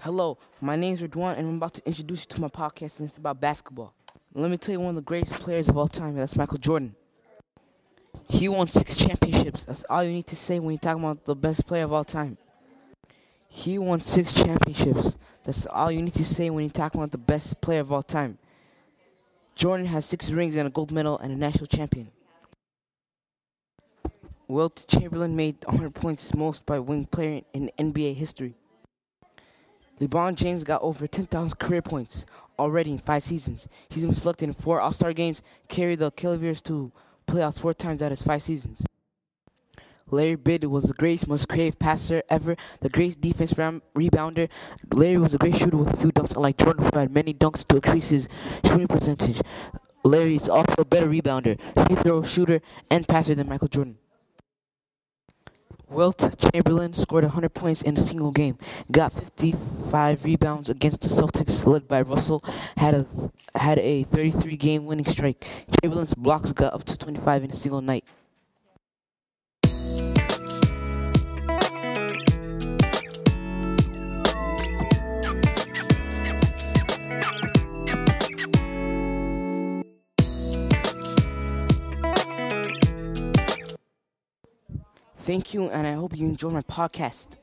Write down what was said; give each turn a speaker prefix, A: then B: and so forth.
A: Hello, my name is Redwan, and I'm about to introduce you to my podcast, and it's about basketball. Let me tell you one of the greatest players of all time, and that's Michael Jordan. He won six championships. That's all you need to say when you talk about the best player of all time. He won six championships. That's all you need to say when you talk about the best player of all time. Jordan has six rings and a gold medal and a national champion. Wilt Chamberlain made 100 points most by wing player in NBA history. LeBron James got over 10,000 career points already in five seasons. He's been selected in four All Star games, carried the Cavaliers to playoffs four times out of his five seasons. Larry Bird was the greatest, most creative passer ever, the greatest defense ram- rebounder. Larry was a great shooter with a few dunks, unlike Jordan, who had many dunks to increase his shooting percentage. Larry is also a better rebounder, free throw shooter, and passer than Michael Jordan. Wilt Chamberlain scored 100 points in a single game, got 55 rebounds against the Celtics, led by Russell, had a had a 33 game winning streak. Chamberlain's blocks got up to 25 in a single night. Thank you, and I hope you enjoy my podcast.